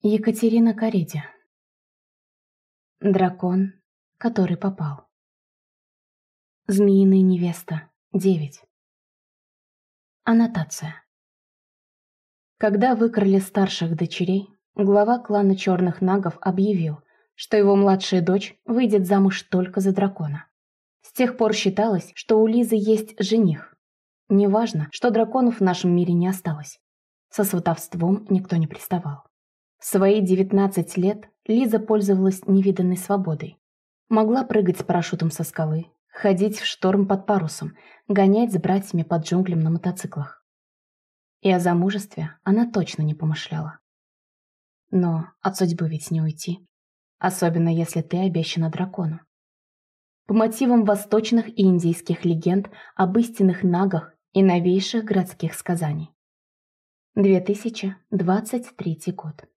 Екатерина Кариди. Дракон, который попал. Змеиная невеста. 9. Аннотация. Когда выкрали старших дочерей, глава клана Черных Нагов объявил, что его младшая дочь выйдет замуж только за дракона. С тех пор считалось, что у Лизы есть жених. Неважно, что драконов в нашем мире не осталось. Со сватовством никто не приставал. В свои 19 лет Лиза пользовалась невиданной свободой. Могла прыгать с парашютом со скалы, ходить в шторм под парусом, гонять с братьями под джунглем на мотоциклах. И о замужестве она точно не помышляла. Но от судьбы ведь не уйти. Особенно если ты обещана дракону. По мотивам восточных и индийских легенд об истинных нагах и новейших городских сказаний. 2023 год.